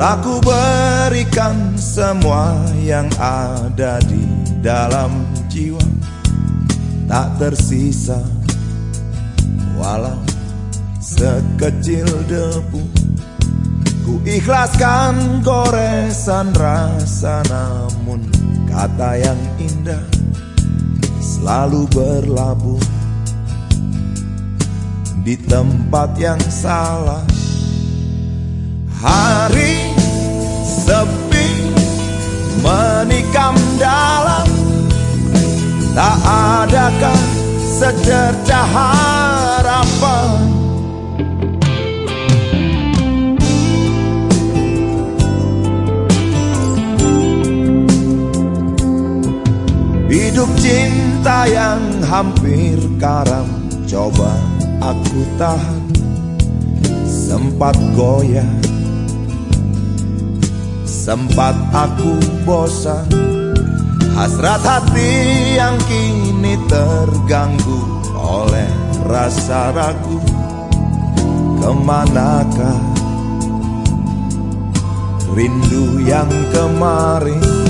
Tunjukkan semua yang ada di dalam jiwa. Tak tersisa Walau sekecil debu. Ku ikhlaskan goresan rasa Namun kata yang indah Selalu berlabuh Di tempat yang salah. Hari sepi menikam dalam Tak adakah secercah harapan? Hidup cinta yang hampir karam Coba aku tahan. Sempat goyah Sempat aku bosan. Hasrat hati yang kini terganggu Oleh rasa ragu. Ke manakah Rindu yang kemarin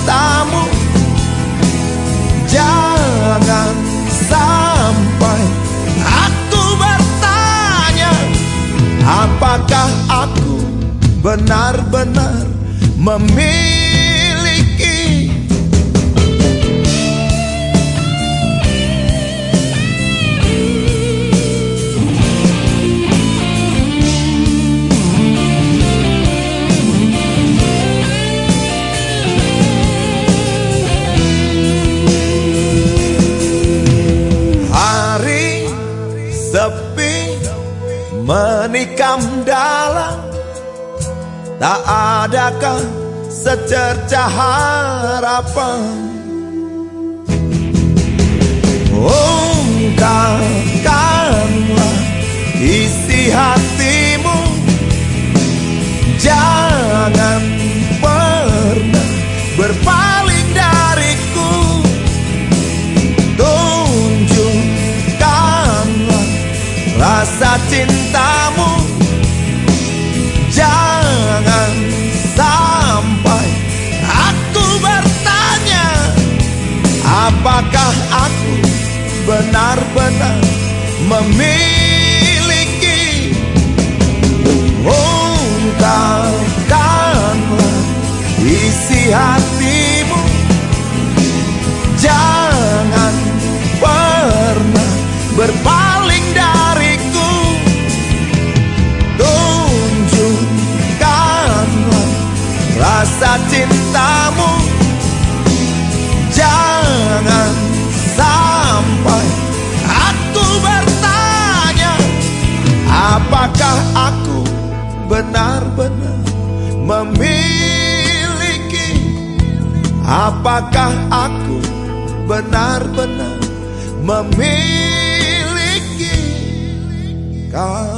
cintamu. Jangan sampai aku bertanya Apakah aku benar-benar memilih menikam dalam. Tak adakah secercah harapan isi hatimu. Jangan pernah berpaling dariku. Tunjukkanlah rasa cintamu. Jangan sampai aku bertanya Apakah aku benar-benar memiliki Apakah aku benar-benar memiliki kau